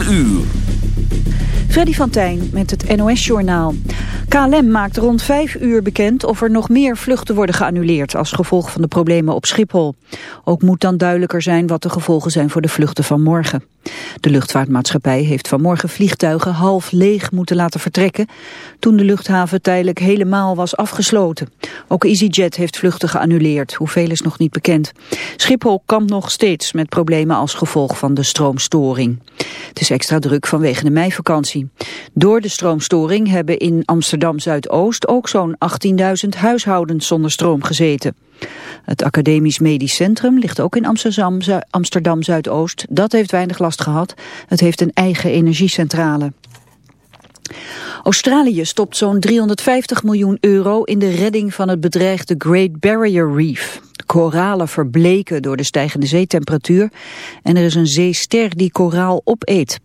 4 uur. Freddy van Tijn met het NOS-journaal. KLM maakt rond vijf uur bekend of er nog meer vluchten worden geannuleerd als gevolg van de problemen op Schiphol. Ook moet dan duidelijker zijn wat de gevolgen zijn voor de vluchten van morgen. De luchtvaartmaatschappij heeft vanmorgen vliegtuigen half leeg moeten laten vertrekken toen de luchthaven tijdelijk helemaal was afgesloten. Ook EasyJet heeft vluchten geannuleerd, hoeveel is nog niet bekend. Schiphol kampt nog steeds met problemen als gevolg van de stroomstoring. Het is extra druk vanwege de meivakantie. Door de stroomstoring hebben in Amsterdam Zuidoost ook zo'n 18.000 huishoudens zonder stroom gezeten. Het Academisch Medisch Centrum ligt ook in Amsterdam, Amsterdam Zuidoost. Dat heeft weinig last gehad. Het heeft een eigen energiecentrale. Australië stopt zo'n 350 miljoen euro in de redding van het bedreigde Great Barrier Reef. De koralen verbleken door de stijgende zeetemperatuur en er is een zeester die koraal opeet.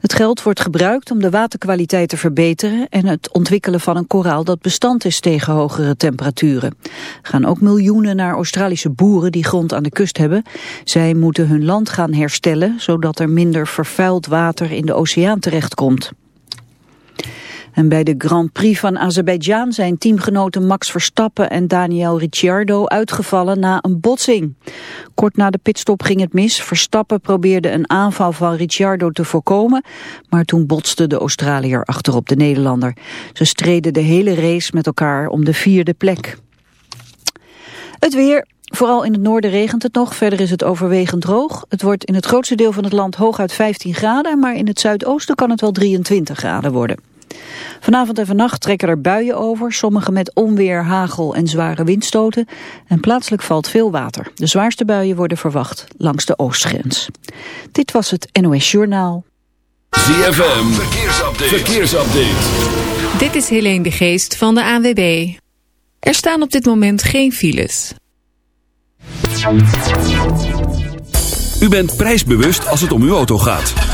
Het geld wordt gebruikt om de waterkwaliteit te verbeteren en het ontwikkelen van een koraal dat bestand is tegen hogere temperaturen. Er gaan ook miljoenen naar Australische boeren die grond aan de kust hebben. Zij moeten hun land gaan herstellen zodat er minder vervuild water in de oceaan terechtkomt. En bij de Grand Prix van Azerbeidzjan zijn teamgenoten Max Verstappen en Daniel Ricciardo uitgevallen na een botsing. Kort na de pitstop ging het mis. Verstappen probeerde een aanval van Ricciardo te voorkomen, maar toen botste de Australiër achterop de Nederlander. Ze streden de hele race met elkaar om de vierde plek. Het weer, Vooral in het noorden regent het nog, verder is het overwegend droog. Het wordt in het grootste deel van het land hooguit 15 graden... maar in het zuidoosten kan het wel 23 graden worden. Vanavond en vannacht trekken er buien over, sommige met onweer, hagel en zware windstoten. En plaatselijk valt veel water. De zwaarste buien worden verwacht langs de oostgrens. Dit was het NOS Journaal. ZFM, verkeersupdate. verkeersupdate. Dit is Helene de Geest van de ANWB. Er staan op dit moment geen files. U bent prijsbewust als het om uw auto gaat.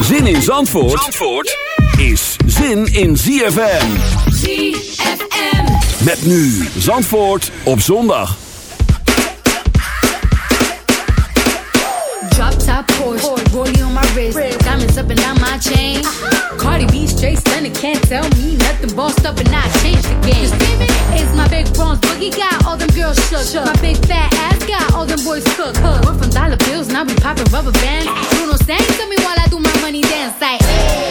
Zin in Zandvoort, Zandvoort is zin in ZFM. ZFM. Met nu Zandvoort op zondag. Drop top Porsche, rollie on my wrist, diamonds up and down my chain. Cardi B straight stunning, can't tell me nothing. Bossed up and I changed the game. It's my big bronze boogie got all them girls shook. My big fat ass got all them boys cooked. We're from dollar bills, now we popping rubber bands. Bruno sang to me while I do my money dance like. Hey.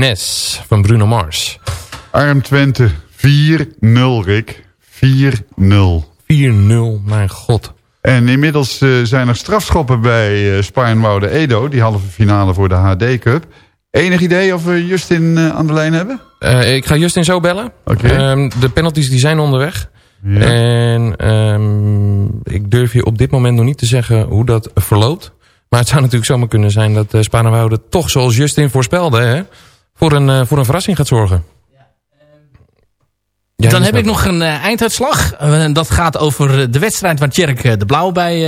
Was Finesse van Bruno Mars. 4-0, Arm Twente 4-0, Rick. 4-0. mijn god. En inmiddels eh, zijn er strafschoppen bij uh, Spaarnwoude Edo. Die halve finale voor de HD Cup. Enig idee of we Justin eh, aan de lijn hebben? Ik ga Justin zo bellen. Ehm, de penalties die zijn onderweg. Ja. En ehm, ik durf je op dit moment nog niet te zeggen hoe dat verloopt. Maar het zou natuurlijk zomaar kunnen zijn dat uh, Sparenwoude toch zoals Justin voorspelde... Hè, voor, een, uh, voor een verrassing gaat zorgen. Ja, Dan heb is ik nog een uh, einduitslag. Uh, dat gaat over de wedstrijd waar Tjerk de Blauw bij uh,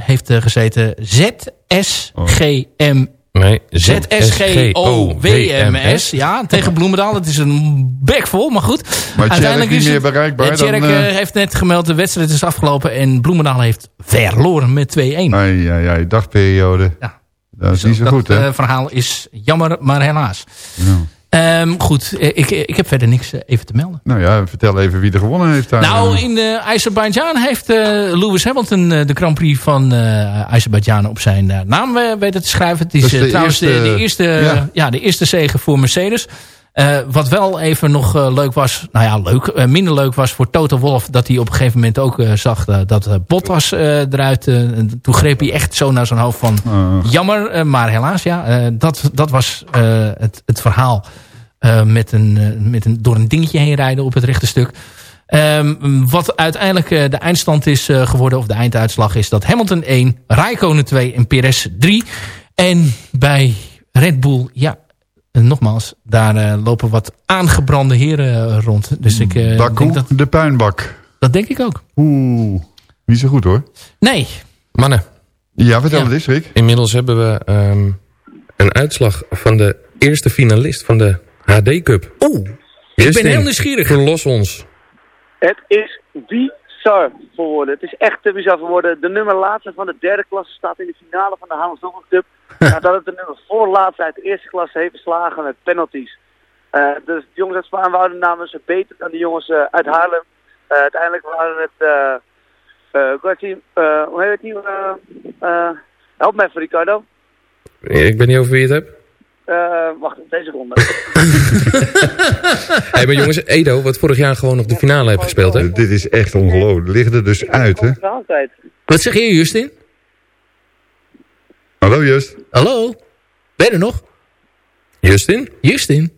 heeft gezeten. ZSGM. Nee, ZSGOWMS. Ja, tegen Bloemendaal. Het is een bek vol, maar goed. Maar Uiteindelijk niet meer bereikbaar. Tjerk dan, heeft net gemeld, de wedstrijd is afgelopen. En Bloemendaal heeft verloren met 2-1. Ai, ai, ai, dagperiode. Ja. Dat is niet zo dat, goed, hè? Het verhaal is jammer, maar helaas. Ja. Um, goed, ik, ik heb verder niks even te melden. Nou ja, vertel even wie er gewonnen heeft. Daar. Nou, in uh, Azerbeidzjan heeft uh, Lewis Hamilton uh, de Grand Prix van Azerbeidzjan op zijn naam weten te schrijven. Het is, is de trouwens eerste, de, de, eerste, ja. ja. de eerste zege voor Mercedes. Wat wel even nog leuk was, nou ja, leuk, minder leuk was voor Toto Wolff... dat hij op een gegeven moment ook zag dat Bottas eruit... toen greep hij echt zo naar zijn hoofd van jammer, maar helaas, ja. dat, dat was het, het verhaal met een, met een, door een dingetje heen rijden op het rechte stuk. Um, wat uiteindelijk de eindstand is geworden, of de einduitslag is dat Hamilton 1, Raikkonen 2 en Perez 3. En bij Red Bull, ja, nogmaals, daar lopen wat aangebrande heren rond. Dus ik Baku, denk dat... de puinbak. Dat denk ik ook. Oeh, niet zo goed hoor. Nee. Mannen. Ja, vertel ja. het eens, Rick. Inmiddels hebben we um, een uitslag van de eerste finalist van de HD Cup. Oeh, ik ben heel nieuwsgierig. Verlos ons. Het is bizar voor woorden. Het is echt te bizar voor woorden. De nummer laatste van de derde klasse staat in de finale van de Hamelstoffen Cup. Nadat het de nummer uit de eerste klasse heeft verslagen met penalties. Uh, dus de jongens uit Spaanwouden namen ze beter dan de jongens uh, uit Haarlem. Uh, uiteindelijk waren het... Uh, hoe heet het nieuw? help me even, Ricardo. Ik weet niet over wie je het hebt. Uh, wacht, twee seconden. hey, maar jongens, Edo, wat vorig jaar gewoon nog de finale heeft gespeeld, hè? Dit is echt ongelooflijk. Ligt er dus uit, hè? Wat zeg je, Justin? Hallo, Just. Hallo? Ben je er nog? Justin? Justin?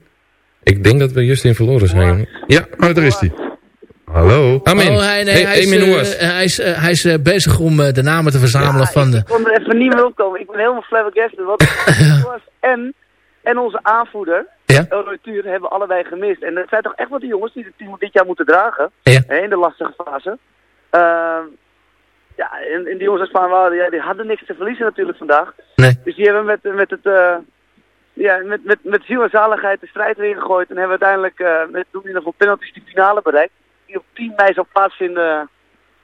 Ik denk dat we Justin verloren zijn. Ja, maar daar is hij. Hallo. Amen. Oh, hij, nee, hey, hij, is, uh, hij, is, uh, hij is uh, bezig om de namen te verzamelen ja, van de... Ik kon er even niet meer opkomen. Ik ben helemaal flabbergasted. Wat was en, en onze aanvoerder, ja? Hebben we allebei gemist. En dat zijn toch echt wel de jongens die het team dit jaar moeten dragen. Ja. In de lastige fase. Ja, en, en die jongens uit Spaanwouden, ja, die hadden niks te verliezen natuurlijk vandaag. Nee. Dus die hebben met, met het... ja, met, met, met ziel en zaligheid de strijd erin gegooid. En hebben uiteindelijk uh, met doen in ieder geval penalties die finale bereikt. Die op 10 mei zal plaatsvinden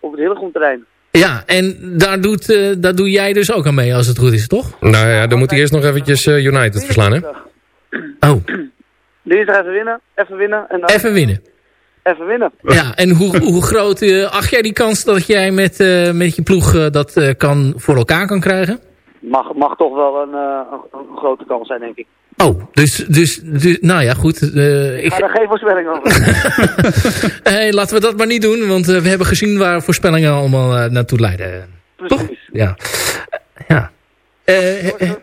op het hele terrein. Ja, en daar, doet, uh, daar doe jij dus ook aan mee als het goed is, toch? Nou ja, dan moet hij eerst nog eventjes uh, United verslaan, hè? Oh. Dinsdag even winnen, even winnen. En dan even winnen. Even winnen. Ja, en hoe, hoe groot uh, acht jij die kans dat jij met, met je ploeg dat kan voor elkaar kan krijgen? Mag, mag toch wel een, een, een grote kans zijn, denk ik. Oh, dus, dus, dus nou ja, goed. Uh, ik ga er geen voorspelling over. hey, laten we dat maar niet doen, want uh, we hebben gezien waar voorspellingen allemaal uh, naartoe leiden. Precies. Toch? Ja. ja.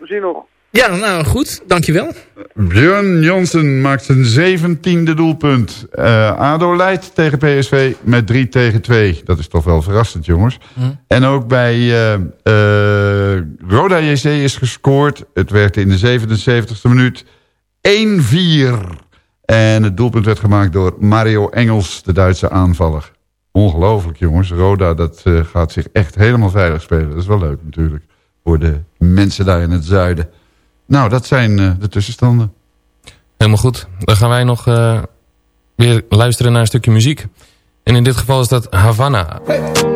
Misschien nog. Ja, nou goed, dankjewel. Björn Jansen maakt zijn zeventiende doelpunt. Uh, ADO leidt tegen PSV met 3 tegen 2. Dat is toch wel verrassend, jongens. Hm. En ook bij uh, uh, Roda JC is gescoord. Het werd in de 77e minuut 1-4. En het doelpunt werd gemaakt door Mario Engels, de Duitse aanvaller. Ongelooflijk, jongens. Roda dat, gaat zich echt helemaal veilig spelen. Dat is wel leuk natuurlijk. Voor de mensen daar in het zuiden. Nou, dat zijn uh, de tussenstanden. Helemaal goed. Dan gaan wij nog uh, weer luisteren naar een stukje muziek. En in dit geval is dat Havana. Havana,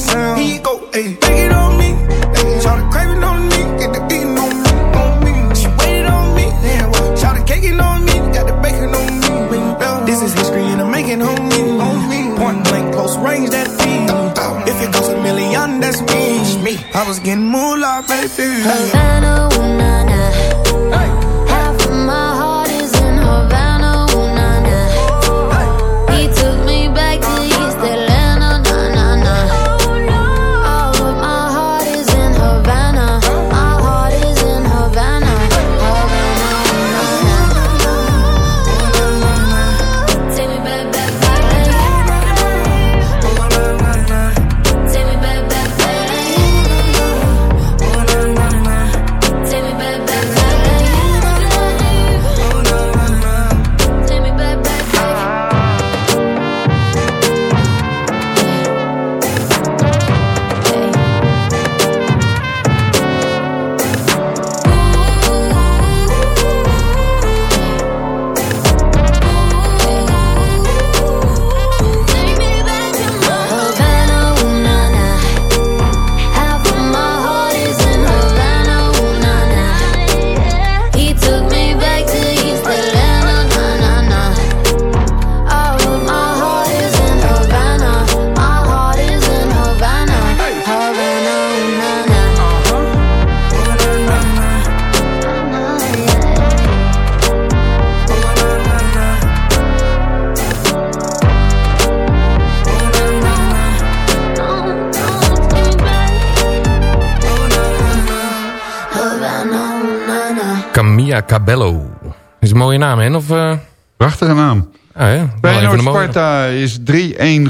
Uncle Sam. He go, ayy, take it on me. Ayy, shout craving on me, get the beating on me, on me. She waited on me, damn, shout caking on me, got the bacon on me. Yeah, This is history and I'm making on me, on me. Point blank, close range, that beat. If it goes a million, that's me. me. I was getting moolah, baby. Havana, ooh na na. Camilla Cabello. Is een mooie naam, hè? Of, eh Prachtige naam. ja? Wel een van Feyenoord. Sparta is 3-1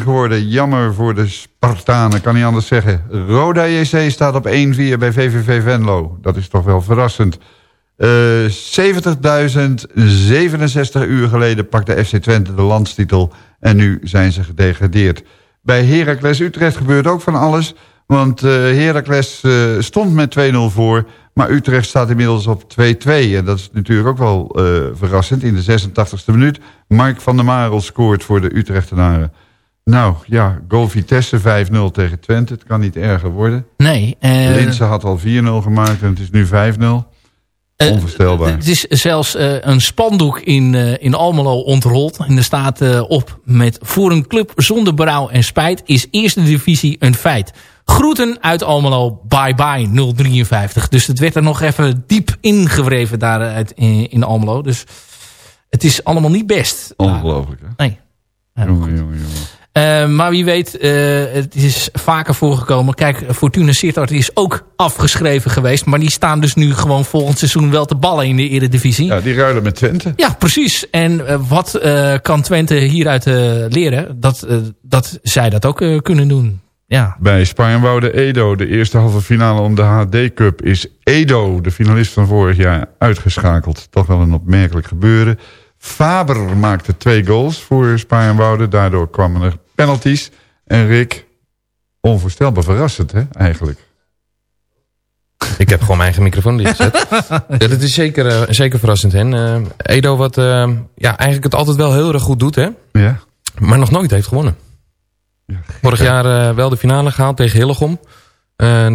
geworden. Jammer voor de Spartanen, kan niet anders zeggen. Roda JC staat op 1-4 bij VVV Venlo. Dat is toch wel verrassend. Eh 70.067 uur geleden pakte FC Twente de landstitel. En nu zijn ze gedegradeerd. Bij Heracles Utrecht gebeurt ook van alles. Want eh Heracles stond met 2-0 voor. Maar Utrecht staat inmiddels op 2-2. En dat is natuurlijk ook wel eh, verrassend. In de 86e minuut. Mark van der Marel scoort voor de Utrechtenaren. Nou ja, goal Vitesse 5-0 tegen Twente. Het kan niet erger worden. Nee. eh, Linse had al 4-0 gemaakt en het is nu 5-0. Eh, Onvoorstelbaar. Het is zelfs eh, een spandoek in, eh, in Almelo ontrold. En er staat op met voor een club zonder berouw en spijt is eerste divisie een feit. Groeten uit Almelo, bye bye 053. Dus het werd er nog even diep ingewreven daar uit, in, in Almelo. Dus het is allemaal niet best. Ongelooflijk hè? Nee. Ja, Jongen, jongen, jongen. Eh, maar wie weet, eh, het is vaker voorgekomen. Kijk, Fortuna Sittard is ook afgeschreven geweest. Maar die staan dus nu gewoon volgend seizoen wel te ballen in de Eredivisie. Ja, Ja, die ruilen met Twente. precies. En eh, wat kan Twente hieruit leren? Dat, dat zij dat ook kunnen doen. Ja. Bij Spaarnwoude Edo, de eerste halve finale om de HD Cup... is Edo, de finalist van vorig jaar, uitgeschakeld. Toch wel een opmerkelijk gebeuren. Faber maakte twee goals voor Spaarnwoude. Daardoor kwamen er penalties. En Rick, onvoorstelbaar verrassend, hè, eigenlijk. Ik heb gewoon mijn eigen microfoon ja, dat is zeker, eh, zeker verrassend, hè. Eh, Edo wat eh, ja, eigenlijk het altijd wel heel erg goed doet, hè. Ja. Maar nog nooit heeft gewonnen. Vorig jaar wel de finale gehaald tegen Hillegom.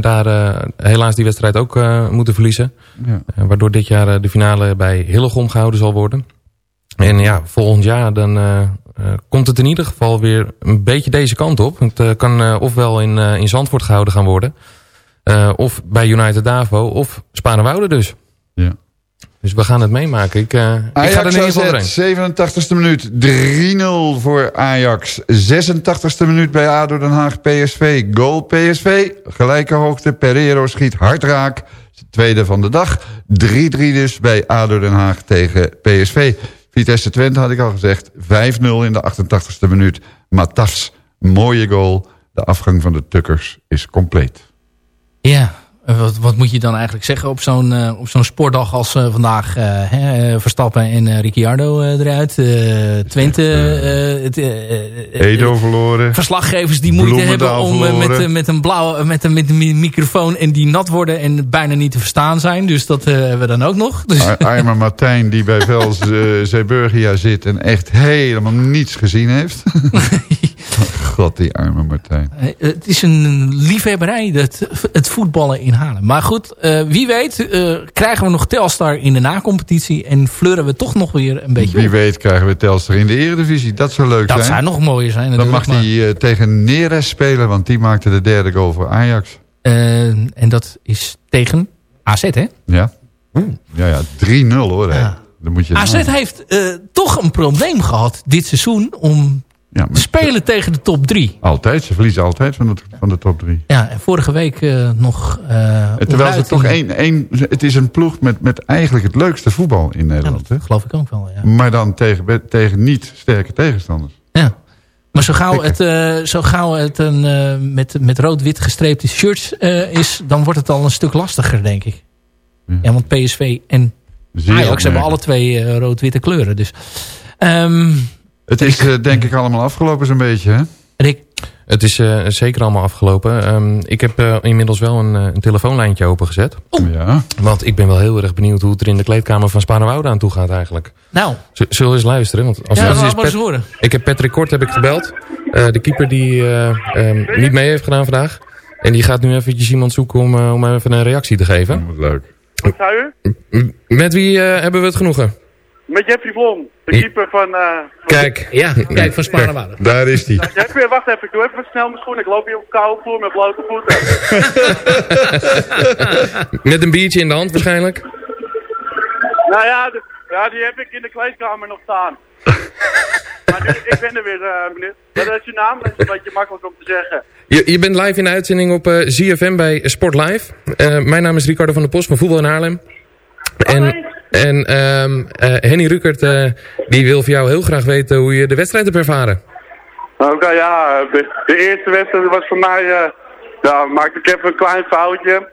Daar helaas die wedstrijd ook moeten verliezen. Ja. Waardoor dit jaar de finale bij Hillegom gehouden zal worden. En ja, volgend jaar dan eh, eh, komt het in ieder geval weer een beetje deze kant op. Het eh, kan ofwel in, in Zandvoort gehouden gaan worden. of bij United Davo. Of Sparenwoude dus. Ja. Dus we gaan het meemaken. Ik, eh, ik ga er in Ajax ieder geval AZ, doorheen. 87e minuut, 3-0 voor Ajax. 86e minuut bij ADO Den Haag, PSV. Goal PSV, gelijke hoogte. Pereiro schiet hard raak. Tweede van de dag. 3-3 dus bij ADO Den Haag tegen PSV. Vitesse Twente had ik al gezegd. 5-0 in de 88e minuut. Matas, mooie goal. De afgang van de Tukkers is compleet. Ja, wat, wat moet je dan eigenlijk zeggen op zo'n eh, op zo'n sportdag als eh, vandaag? eh, hè, eh, Verstappen en eh, Ricciardo eh, eruit. eh, Twente. eh, het, eh, eh, Edo verloren. Verslaggevers die moeite hebben om eh, met, eh, met een blauwe met een, met een mi- microfoon en die nat worden en bijna niet te verstaan zijn. Dus dat eh, hebben we dan ook nog. Dus, Ar- Arme Martijn die bij Vels eh, Zeeburgia zit en echt helemaal niets gezien heeft. God, die arme Martijn. Eh, Het is een liefhebberij, dat, het voetballen in Haarlem. Maar goed, eh, wie weet eh, krijgen we nog Telstar in de nacompetitie... en fleuren we toch nog weer een beetje Wie op. weet krijgen we Telstar in de eredivisie. Dat zou leuk Dat zijn. zou nog mooier zijn Dan mag hij eh, tegen Neres spelen, want die maakte de derde goal voor Ajax. en dat is tegen AZ, hè? Ja, ja, ja 3-0 hoor. Ja. Dan moet je AZ heeft toch een probleem gehad dit seizoen... om ja, maar spelen tegen de top 3. Altijd, ze verliezen altijd van de, van de top 3. Ja, en vorige week eh, nog... eh, Terwijl ze toch één, één, het is een ploeg met, met eigenlijk het leukste voetbal in Ja, Nederland. dat hè? geloof ik ook wel, ja. Maar dan tegen, tegen niet sterke tegenstanders. Ja. Maar zo gauw het, eh, zo gauw het een, eh, met, met rood-wit gestreepte shirts eh, is... dan wordt het al een stuk lastiger, denk ik. Ja. Ja, want PSV en Ajax hebben alle twee eh, rood-witte kleuren. Dus, ehm, Het is eh, denk ik allemaal afgelopen zo'n beetje, hè? Rick, Het is eh, zeker allemaal afgelopen. Ehm, ik heb eh, inmiddels wel een, eh, een telefoonlijntje opengezet. Ja. Want ik ben wel heel erg benieuwd hoe het er in de kleedkamer van Sparenwoude aan toe gaat eigenlijk. nou, Z- Zullen we eens luisteren? Want als ja, is maar eens Pat- horen. ik heb Patrick Kort heb ik gebeld. Eh, de keeper die eh, ehm, niet mee heeft gedaan vandaag. En die gaat nu eventjes iemand zoeken om, om even een reactie te geven. Wat leuk. Wat zei u? Met wie hebben we het genoegen? Met Jeffrey Vlom, de keeper van... eh van Kijk. Ja, kijk, van Sparenwoude. Daar is hij. Jeffrey, wacht even, ik doe even snel mijn schoenen. Ik loop hier op koude vloer met blote voeten. Met een biertje in de hand waarschijnlijk. nou ja, de- ja, die heb ik in de kleedkamer nog staan. maar nu, ik ben er weer, eh meneer. Wat is je naam? Dat is een beetje makkelijk om te zeggen. Je, je bent live in de uitzending op eh ZFM bij Sport Live. Eh, mijn naam is Ricardo van der Post van Voetbal in Haarlem. En, en ehm, eh, Henny Rukert eh, die wil van jou heel graag weten hoe je de wedstrijd hebt ervaren. Oké, ja, de, de eerste wedstrijd was voor mij, eh ja, maakte ik even een klein foutje.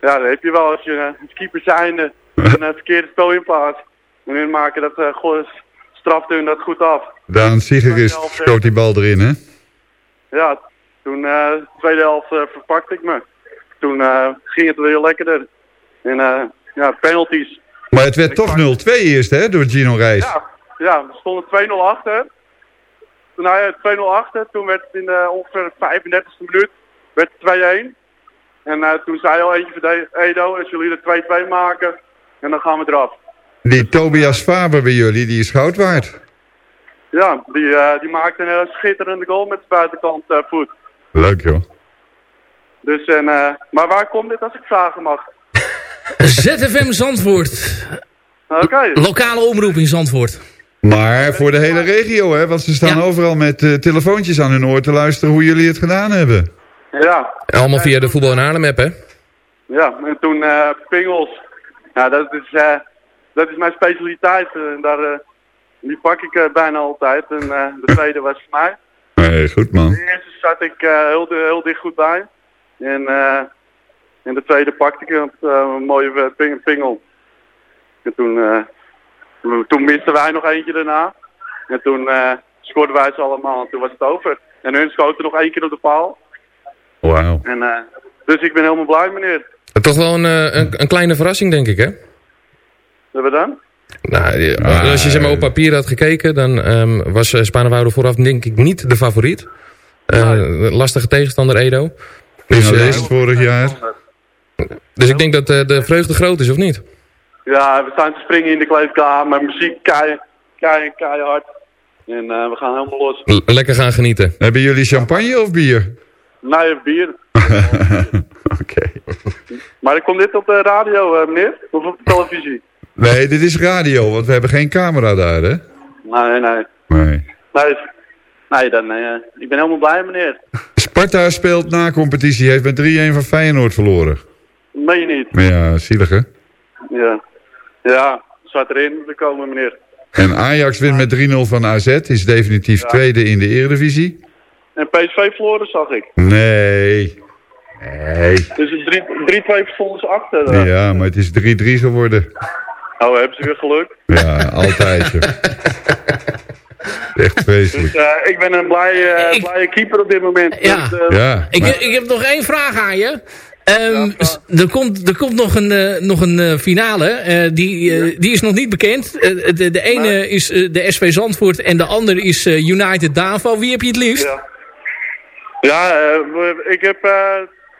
Ja, dat heb je wel als je keeper zijnde een verkeerde spel inplaatst. En hun maken dat, uh, goh, strafte hun dat goed af. Daan Siegerist schoot die bal erin, hè? Ja, toen, eh de tweede helft eh, verpakte ik me. Toen eh, ging het weer lekkerder. En eh, ja, penalties. Maar het werd toch 0-2 eerst, hè? Door Gino Reis. Ja, ja, we stonden 2-0 achter. Toen nou ja, 2-0 achter. Toen werd het in de ongeveer de 35e minuut werd het 2-1. En eh, toen zei al eentje van Edo, als jullie er 2-2 maken, en dan gaan we eraf. Die Tobias Faber bij jullie, die is goud waard. Ja, die, eh, die maakte een eh, schitterende goal met de buitenkant eh, voet. Leuk, joh. Dus, en, eh, maar waar komt dit als ik vragen mag? ZFM Zandvoort. Oké. Lokale omroep in Zandvoort. Maar voor de hele regio, hè? Want ze staan Ja. overal met eh, telefoontjes aan hun oor te luisteren hoe jullie het gedaan hebben. Ja, Allemaal via de Voetbal in Haarlem app, hè? ja. En toen eh pingels. Ja, dat is, eh, dat is mijn specialiteit. En daar, eh, die pak ik bijna altijd. En eh, de tweede was voor mij. Nee, goed man. De eerste zat ik eh, heel, heel dicht goed bij. En eh, in de tweede pakte ik een, eh, een mooie eh, ping- pingel. En toen, eh, toen misten wij nog eentje daarna. En toen eh scoorden wij ze allemaal en toen was het over. En hun schoten nog één keer op de paal. Wauw. En, eh, dus ik ben helemaal blij meneer. Toch wel een, een, een kleine verrassing, denk ik, hè? Hebben we dan? Nou, als je zeg maar, op papier had gekeken, dan ehm, was Spanenwoude vooraf denk ik niet de favoriet. Eh, Lastige tegenstander Edo. Dus, Finalist vorig jaar. Dus ik denk dat eh, de vreugde groot is, of niet? Ja, we staan te springen in de kleedkamer. Muziek kei, kei, keihard. En eh, we gaan helemaal los. L- lekker gaan genieten. Hebben jullie champagne of bier? Nee, bier. Oké. Maar ik kom dit op de radio, eh, meneer? Of op de televisie? Nee, dit is radio, want we hebben geen camera daar, hè? Nee, nee. Nee. Nee, nee dan, ik ben helemaal blij, meneer. Sparta speelt na competitie, heeft met 3-1 van Feyenoord verloren. Meen je niet? Maar ja, zielig hè? Ja. Ja, zat erin moeten komen, meneer. En Ajax wint met 3-0 van AZ, is definitief Ja. tweede in de Eredivisie. En PSV verloren, zag ik. Nee. Nee. Dus het drie- 3-2 stonden ze achter. eh. Ja, maar het is 3-3 geworden. Oh, hebben ze weer geluk. Ja, altijd. joh. Echt vreselijk. Dus eh, ik ben een blij, eh, blije keeper op dit moment. Ja. Dus, eh, Ja, Ik, maar- ik heb nog één vraag aan je. Ehm, er, komt, er komt nog een, eh, nog een eh, finale. Eh, die, die is nog niet bekend. De, de ene is de SV Zandvoort en de andere is eh, United Davo. Wie heb je het liefst? Ja, ja ik heb eh,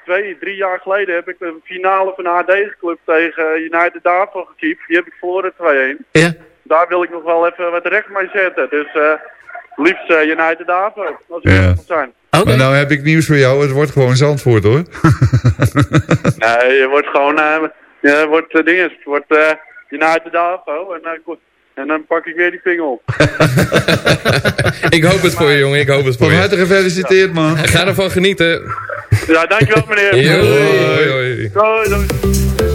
twee, drie jaar geleden heb ik de finale van de HD-club tegen United Davo gekiept. Die heb ik verloren 2-1. Ja. Daar wil ik nog wel even wat recht mee zetten. Dus eh, liefst United Davo, als ik Ja. eerlijk moet zijn. Maar nou heb ik nieuws voor jou, het wordt gewoon Zandvoort hoor. Nee, je wordt gewoon, eh je wordt uh, dinges, het wordt eh United Davo en, dan ko- en dan pak ik weer die pingel. Ik hoop het voor je, jongen. Ik hoop het voor Van je. harte gefeliciteerd man. Ga ervan genieten. Ja, dankjewel meneer. Hoi, hoi.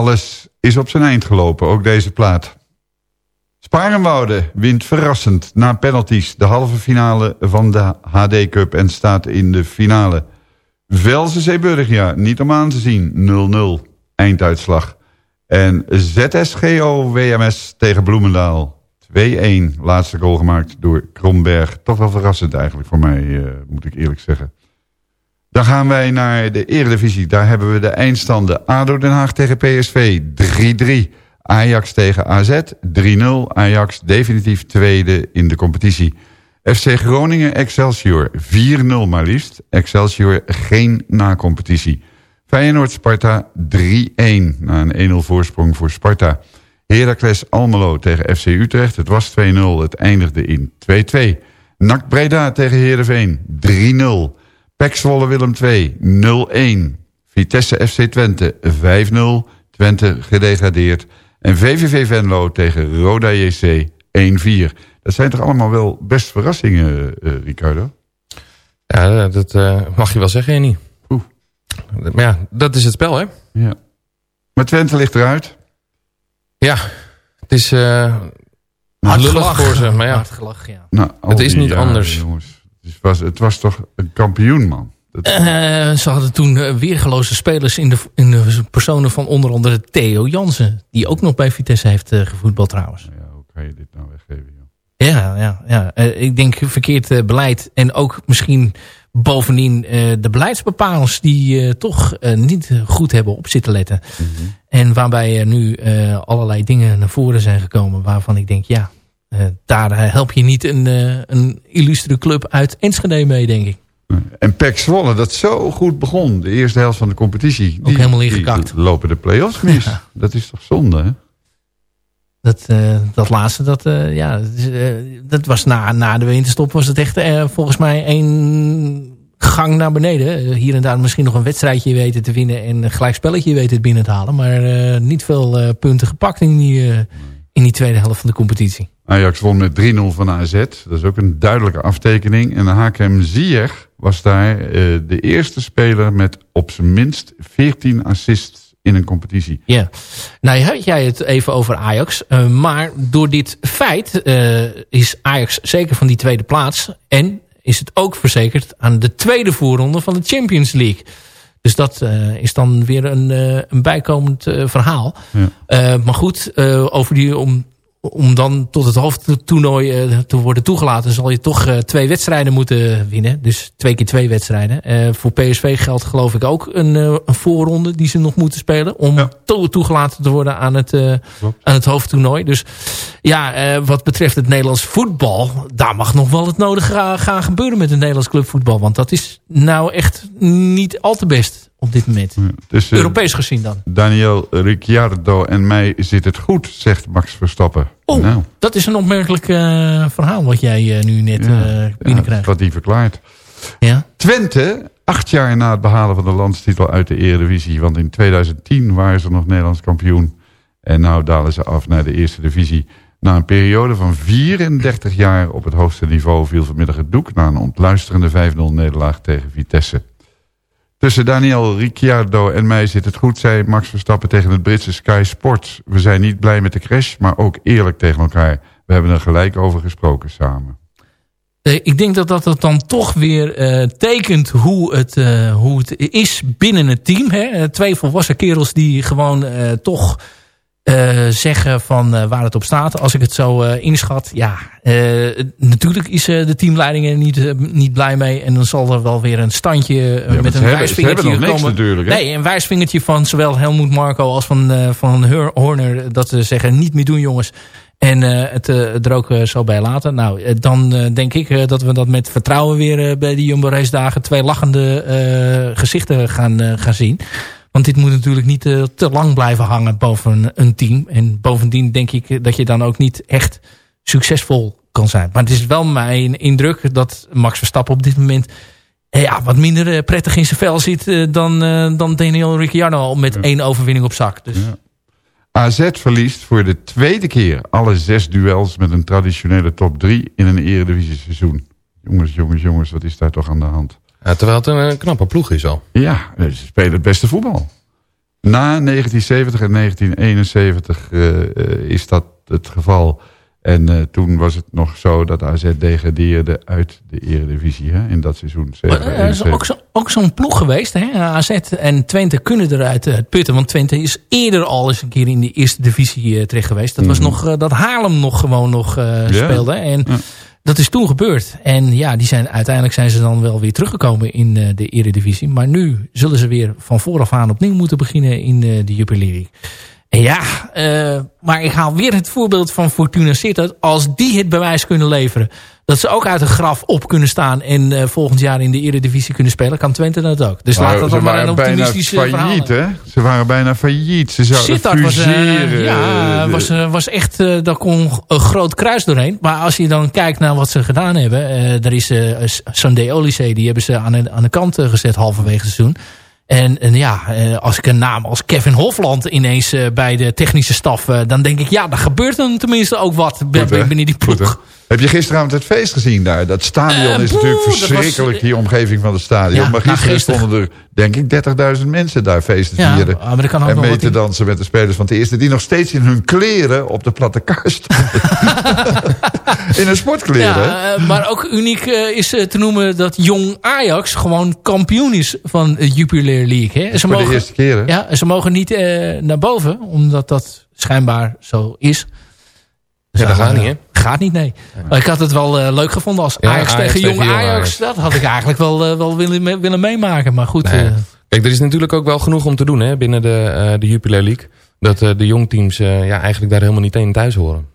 Alles is op zijn eind gelopen, ook deze plaat. Sparenwoude wint verrassend na penalties de halve finale van de HD Cup en staat in de finale. Velsen Zeeburgia, niet om aan te zien, 0-0, einduitslag. En ZSGO WMS tegen Bloemendaal, 2-1, laatste goal gemaakt door Kromberg. Toch wel verrassend eigenlijk voor mij, eh, moet ik eerlijk zeggen. Dan gaan wij naar de Eredivisie. Daar hebben we de eindstanden. ADO Den Haag tegen PSV 3-3. Ajax tegen AZ 3-0. Ajax definitief tweede in de competitie. FC Groningen Excelsior 4-0 maar liefst. Excelsior geen na-competitie. Feyenoord Sparta 3-1 na een 1-0 voorsprong voor Sparta. Heracles Almelo tegen FC Utrecht. Het was 2-0, het eindigde in 2-2. NAC Breda tegen Heerenveen 3-0. Pek Zwolle Willem 2 0-1. Vitesse FC Twente 5-0. Twente gedegradeerd. En VVV Venlo tegen Roda JC 1-4. Dat zijn toch allemaal wel best verrassingen, uh, Ricardo? Ja, dat uh, mag je wel zeggen, Henny. Oeh. Maar ja, dat is het spel, hè? Ja. Maar Twente ligt eruit. Ja, het is uh, Hard lullig gelach. voor ze, maar ja. Hard gelach, ja. Nou, Het is niet jaren, anders. Jongens. Het, was, het was toch een kampioen, man. Dat, Eh, ze hadden toen eh, weergeloze spelers in de, in de personen van onder andere Theo Jansen. Die ook nog bij Vitesse heeft eh, gevoetbald trouwens. ja, hoe kan je dit nou weggeven, joh? Ja, ja, ja. Ik denk verkeerd beleid. En ook misschien bovendien de beleidsbepalers die toch niet goed hebben op zitten letten. En waarbij er nu allerlei dingen naar voren zijn gekomen waarvan ik denk, ja, daar eh, help je niet een, eh, een illustere club uit Enschede mee, denk ik. En Pek Zwolle, dat zo goed begon. De eerste helft van de competitie. Ook helemaal ingekakt. Die lopen de play-offs mis. Dat is toch zonde, hè? Dat, eh, dat laatste, dat, eh, ja, dat, eh, was na, na de winterstop was het echt eh, volgens mij één gang naar beneden. Eh, hier en daar misschien nog een wedstrijdje weten te winnen en een gelijkspelletje weten binnen te halen. Maar eh, niet veel eh, punten gepakt in die, eh, in die tweede helft van de competitie. Ajax won met 3-0 van AZ. Dat is ook een duidelijke aftekening. En Hakem Ziyech was daar eh, de eerste speler met op zijn minst 14 assists in een competitie. Ja, nou had jij het even over Ajax. eh, maar door dit feit eh, is Ajax zeker van die tweede plaats. En is het ook verzekerd aan de tweede voorronde van de Champions League. Dus dat is dan weer een, een bijkomend verhaal. Ja. Maar goed, over die, om, om dan tot het hoofdtoernooi eh, te worden toegelaten... zal je toch eh, twee wedstrijden moeten winnen. Dus twee keer twee wedstrijden. Eh, voor PSV geldt geloof ik ook een, een voorronde die ze nog moeten spelen... om Ja. to- toegelaten te worden aan het, aan het hoofdtoernooi. Dus ja, wat betreft het Nederlands voetbal... daar mag nog wel het nodige gaan, gaan gebeuren met het Nederlands clubvoetbal. Want dat is nou echt niet al te best op dit moment. Dus, eh, Europees gezien dan. Daniel Ricciardo en mij zit het goed, zegt Max Verstappen. Oh, Nou, dat is een opmerkelijk eh, verhaal wat jij eh, nu net ja, ja, binnenkrijgt. wat hij verklaart. Ja? Twente, acht jaar na het behalen van de landstitel uit de Eredivisie. Want in 2010 waren ze nog Nederlands kampioen. En nou dalen ze af naar de eerste divisie. Na een periode van 34 jaar op het hoogste niveau viel vanmiddag het doek... na een ontluisterende 5-0 nederlaag tegen Vitesse. Tussen Daniel Ricciardo en mij zit het goed, zei Max Verstappen tegen het Britse Sky Sports. We zijn niet blij met de crash, maar ook eerlijk tegen elkaar. We hebben er gelijk over gesproken samen. Eh, ik denk dat dat dan toch weer eh, tekent hoe het, eh, hoe het is binnen het team. Hè? Twee volwassen kerels die gewoon toch eh, zeggen van eh, waar het op staat. Als ik het zo eh, inschat, ja, eh, natuurlijk is de teamleiding er niet, niet blij mee. En dan zal er wel weer een standje met een hebben- wijsvingertje komen. Nee, een wijsvingertje van zowel Helmoet Marco als van, eh, van Horner. Dat ze zeggen niet meer doen jongens. En eh, het eh, er ook zo bij laten. Nou, dan eh, denk ik eh, dat we dat met vertrouwen weer bij die Jumbo Race dagen... twee lachende eh, gezichten gaan, gaan zien. Want dit moet natuurlijk niet eh, te lang blijven hangen boven een, een team. En bovendien denk ik eh, dat je dan ook niet echt succesvol kan zijn. Maar het is wel mijn indruk dat Max Verstappen op dit moment... eh, ja, wat minder prettig in zijn vel zit dan, dan Daniel Ricciardo al met één overwinning op zak. Dus Ja. AZ verliest voor de tweede keer alle zes duels met een traditionele top 3 in een eredivisie seizoen. Jongens, jongens, jongens, wat is daar toch aan de hand? Ja, terwijl het een, eh, knappe ploeg is al. Ja, ze spelen het beste voetbal. Na 1970 en 1971 eh, eh, is dat het geval. En eh, toen was het nog zo dat AZ degradeerde uit de eredivisie hè, in dat seizoen. Maar, is ook zo- ook zo'n ploeg geweest. Hè? AZ en Twente kunnen eruit eh, putten. Want Twente is eerder al eens een keer in de eerste divisie terecht geweest. Dat was Mhm. nog dat Haarlem nog gewoon nog eh, Ja. speelde. En dat is toen gebeurd. En ja, die zijn, uiteindelijk zijn ze dan wel weer teruggekomen in eh, de eredivisie. Maar nu zullen ze weer van vooraf aan opnieuw moeten beginnen in eh, de Jupiler ja, eh, maar ik haal weer het voorbeeld van Fortuna Sittard. Als die het bewijs kunnen leveren dat ze ook uit een graf op kunnen staan... en eh, volgend jaar in de eredivisie kunnen spelen, kan Twente dat ook. Dus laat Nou, dat ze dan maar een waren bijna optimistisch verhaal. failliet, hè? Ze waren bijna failliet. Ze zouden Sittard was, eh, ja, was, was echt, daar kon een groot kruis doorheen. Maar als je dan kijkt naar wat ze gedaan hebben. er is Sunday Olysee, die hebben ze aan de, aan de kant gezet halverwege het seizoen. En, en ja, eh, als ik een naam als Kevin Hofland ineens eh, bij de technische staf... eh, dan denk ik, ja, daar gebeurt dan tenminste ook wat. Goed, binnen die ploeg. Heb je gisteravond het feest gezien daar? Dat stadion Eh, is boe, natuurlijk was- verschrikkelijk, die omgeving van het stadion. Ja, maar nou, gisteren stonden er, denk ik, 30.000 mensen daar feest te Ja, vieren. maar er kan ook en mee te dansen met de spelers van het eerste. Die nog steeds in hun kleren op de platte stonden. in hun sportkleren. Ja, eh, maar ook uniek eh, is te noemen dat jong Ajax gewoon kampioen is van de Jupiler League. Hè. Ze voor de eerste keer, hè? Ja, ze mogen niet eh, naar boven, omdat dat schijnbaar zo is. Ja, dat gaat niet, hè? Gaat niet, nee. Ik had het wel eh, leuk gevonden als Ja, Ajax, tegen jong tegen jong Ajax. Ajax. Dat had ik eigenlijk wel, eh, wel willen, me- willen meemaken. Maar goed, Nee. eh, Kijk, er is natuurlijk ook wel genoeg om te doen hè, binnen de, de Jupiler League. Dat de jongteams ja, eigenlijk daar helemaal niet in thuis horen.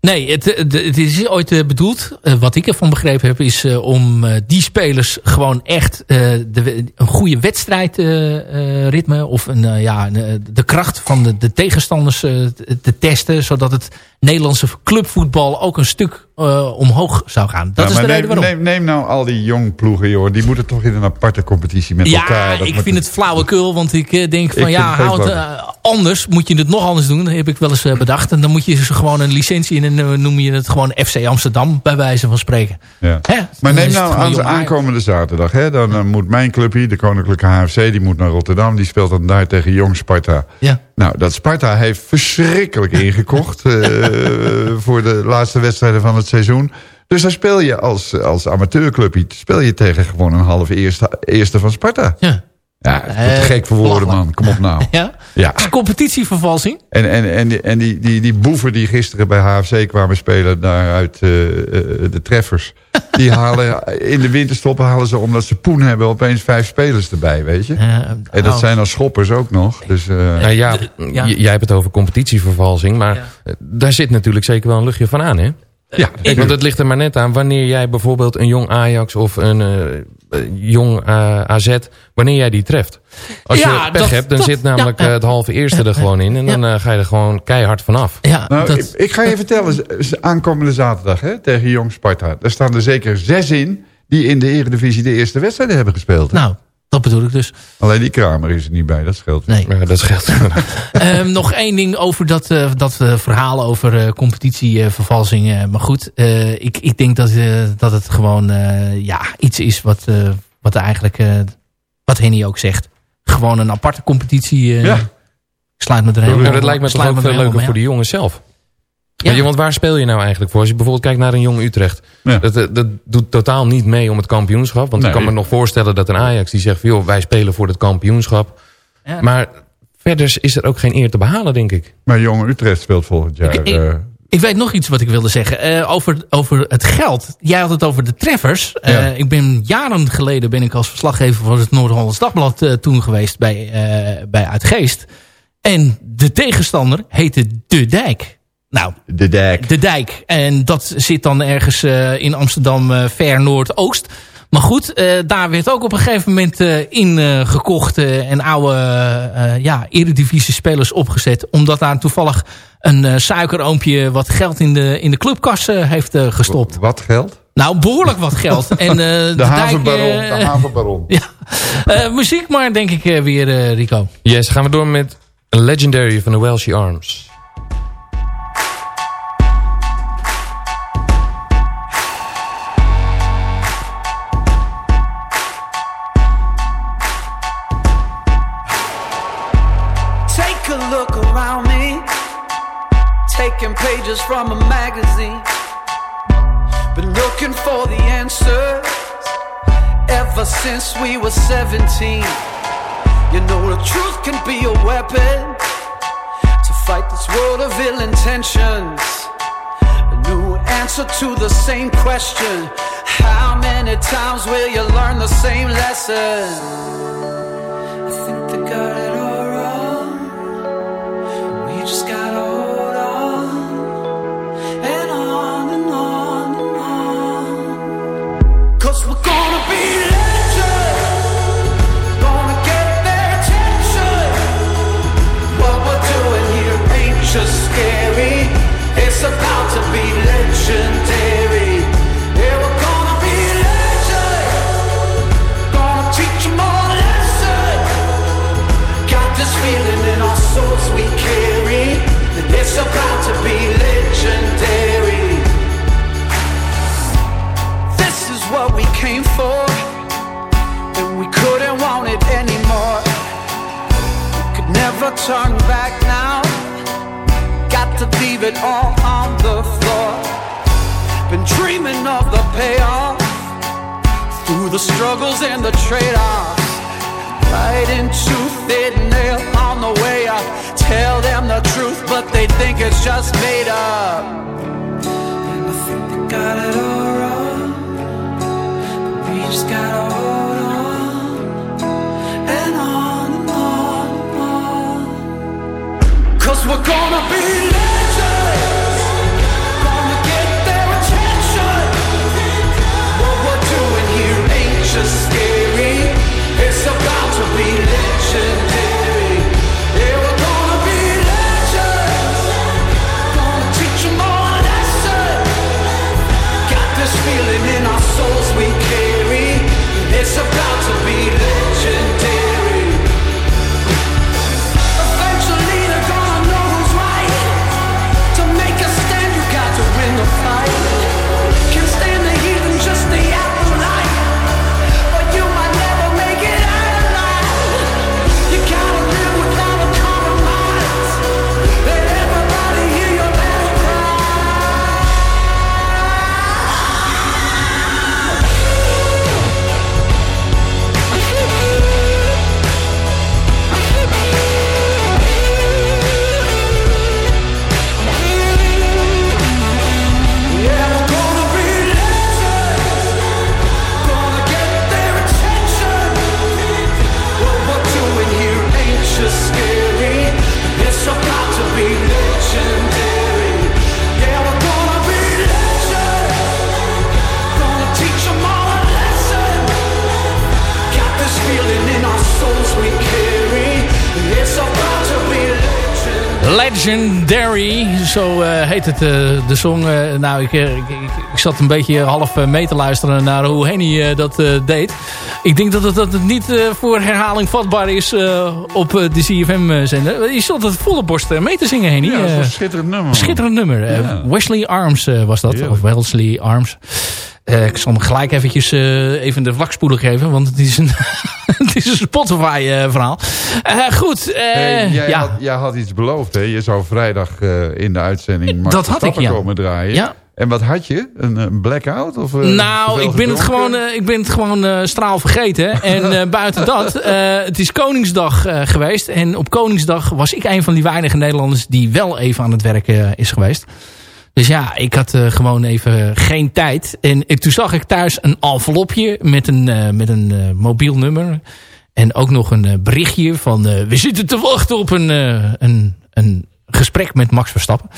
Nee, het, het, is ooit bedoeld, wat ik ervan begrepen heb, is om die spelers gewoon echt de, een goede wedstrijdritme of een, ja, de kracht van de, de tegenstanders te, te testen, zodat het Nederlandse clubvoetbal ook een stuk eh, omhoog zou gaan. Dat Ja, is de maar reden neem, waarom. neem, neem nou al die jong ploegen, joh. Die moeten toch in een aparte competitie met elkaar. Ja, ik vind het flauwekul, want ik eh, denk van Ik ja, hou het, eh, anders moet je het nog anders doen. Dat heb ik wel eens bedacht. En dan moet je ze gewoon een licentie in en dan noem je het gewoon FC Amsterdam, bij wijze van spreken. Ja. Hè? Maar neem nou aan de aankomende zaterdag. Hè? Dan moet mijn clubje, de Koninklijke HFC, die moet naar Rotterdam. Die speelt dan daar tegen Jong Sparta. Ja. Nou, dat Sparta heeft verschrikkelijk ingekocht... eh, voor de laatste wedstrijden van het seizoen. Dus dan speel je als, als amateurclubje... speel je tegen gewoon een halve eerste, eerste van Sparta. Ja. Ja, Eh, gek voor woorden, man. Kom op nou. Ja? Competitievervalsing. En, en, en, die, en die, die, die boeven die gisteren bij HFC kwamen spelen... daaruit eh, de treffers... die halen in de winterstoppen halen ze... omdat ze poen hebben opeens vijf spelers erbij, weet je? en dat nou. zijn dan schoppers ook nog. Dus, eh, Nou ja, jij hebt het over competitievervalsing. Maar eh, daar zit natuurlijk zeker wel een luchtje van aan, hè? Ja, Want het ligt er maar net aan wanneer jij bijvoorbeeld een jong Ajax of een eh, jong eh, AZ, wanneer jij die treft. Als Ja, je pech dat- hebt, dan dat- zit namelijk ja, ja. eh, het halve eerste er gewoon in. En dan ga je er gewoon keihard vanaf. Ja, nou, dat, ik, ik ga je vertellen, aankomende zaterdag hè, tegen Jong Sparta. Daar staan er zeker zes in... die in de Eredivisie de eerste wedstrijden hebben gespeeld. hè? nou, dat bedoel ik dus. Alleen die Kramer is er niet bij, dat scheelt. Nee. Ja, dat scheelt. Ehm, nog één ding over dat, eh, dat eh, verhaal over eh, competitievervalsing. eh, maar goed, eh, ik, ik denk dat, eh, dat het gewoon eh, ja, iets is wat, eh, wat eigenlijk, eh, wat Henny ook zegt. Gewoon een aparte competitie. eh Ja. Sluit me er helemaal dat lijkt me toch ook er veel leuker voor de jongens zelf. Ja. Weet je, want waar speel je nou eigenlijk voor? Als je bijvoorbeeld kijkt naar een jong Utrecht. Ja. Dat, eh, dat doet totaal niet mee om het kampioenschap. Want Nee. ik kan me nog voorstellen dat een Ajax die zegt... Van, joh, wij spelen voor het kampioenschap. Ja. Maar verder is er ook geen eer te behalen, denk ik. Maar Jong Utrecht speelt volgend jaar... Ik- ik- eh, Ik weet nog iets wat ik wilde zeggen. Eh, over, over het geld. Jij had het over de treffers. Eh, Ja. ik ben jaren geleden ben ik als verslaggever van het Noord-Hollands Dagblad eh, toen geweest bij, eh, bij Uitgeest. En de tegenstander heette De Dijk. Nou, de dijk. De Dijk. En dat zit dan ergens eh, in Amsterdam eh, ver Noordoost. Maar goed, eh, daar werd ook op een gegeven moment eh, in eh, gekocht eh, en oude eh ja, eredivisie spelers opgezet. Omdat daar toevallig een eh, suikeroompje wat geld in de, in de clubkas heeft gestopt. Wat geld? Nou, behoorlijk wat geld. En, eh, de De Dijk, havenbaron. eh, de havenbaron. ja. Eh, muziek maar, denk ik eh, weer, Rico. Yes, gaan we door met een Legendary van de Welsh Arms. Since we were 17. You know the truth can be a weapon to fight this world of ill intentions. A new answer to the same question. How many times will you learn the same lesson? I think they got Legendary, zo eh, heet het eh, de song. Eh, nou, ik, ik, ik, ik zat een beetje half mee te luisteren naar hoe Henny dat deed. Ik denk dat het, dat het niet voor herhaling vatbaar is op de CFM-zender. Je stond het volle borst mee te zingen, Henny. Ja, dat is een schitterend nummer. schitterend nummer. Ja. Wesley Arms was dat, Heerlijk. of Wellesley Arms. Ik zal hem gelijk eventjes even de vlakspoeler geven, want het is een, het is een Spotify-verhaal. goed, eh, Hey, jij, ja. had, jij had iets beloofd, hè? Je zou vrijdag eh, in de uitzending Max Dat had ik, ja. komen draaien. Ja. En wat had je? Een, een blackout? Of, eh, Nou, ik ben het gewoon, eh, ik ben het gewoon eh, straal vergeten. En eh, buiten dat, eh, het is Koningsdag eh, geweest. En op Koningsdag was ik een van die weinige Nederlanders die wel even aan het werk eh, is geweest. Dus ja, ik had eh, gewoon even geen tijd. En toen zag ik thuis een envelopje met een, eh, met een eh, mobiel nummer. En ook nog een berichtje van... we zitten te wachten op een, een, een gesprek met Max Verstappen.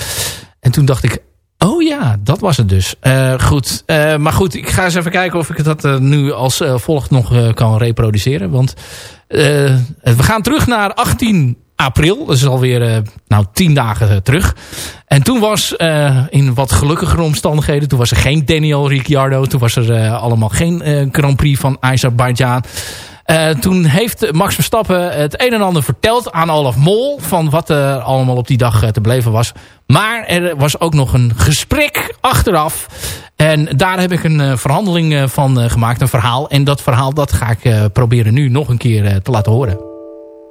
En toen dacht ik... Oh ja, dat was het dus. Goed, maar goed, ik ga eens even kijken of ik dat nu als volgt nog kan reproduceren. Want we gaan terug naar 18 april. Dat is alweer eh, nou, 10 dagen eh, terug. En toen was eh, in wat gelukkigere omstandigheden. Toen was er geen Daniel Ricciardo. Toen was er allemaal geen Grand Prix van Azerbeidzjan. Eh, toen heeft Max Verstappen het een en ander verteld aan Olaf Mol... van wat er allemaal op die dag te beleven was. Maar er was ook nog een gesprek achteraf. En daar heb ik een verhandeling van gemaakt, een verhaal. En dat verhaal dat ga ik proberen nu nog een keer te laten horen.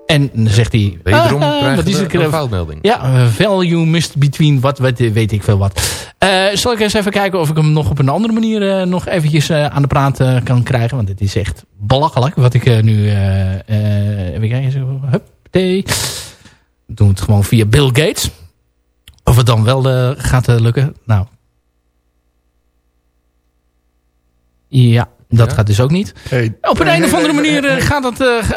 En dan zegt hij... Wederom ah, krijgen wat is het? een foutmelding. Ja, eh, value missed between wat, weet ik veel wat. Eh, zal ik eens even kijken of ik hem nog op een andere manier eh, nog eventjes aan de praat kan krijgen. Want dit is echt belachelijk wat ik nu... even kijken. Hup, thee. We doen het gewoon via Bill Gates. Of het dan wel gaat lukken. Nou. Ja, dat Ja? gaat dus ook niet. Hey, Op een, een of andere manier eh, gaat dat, eh,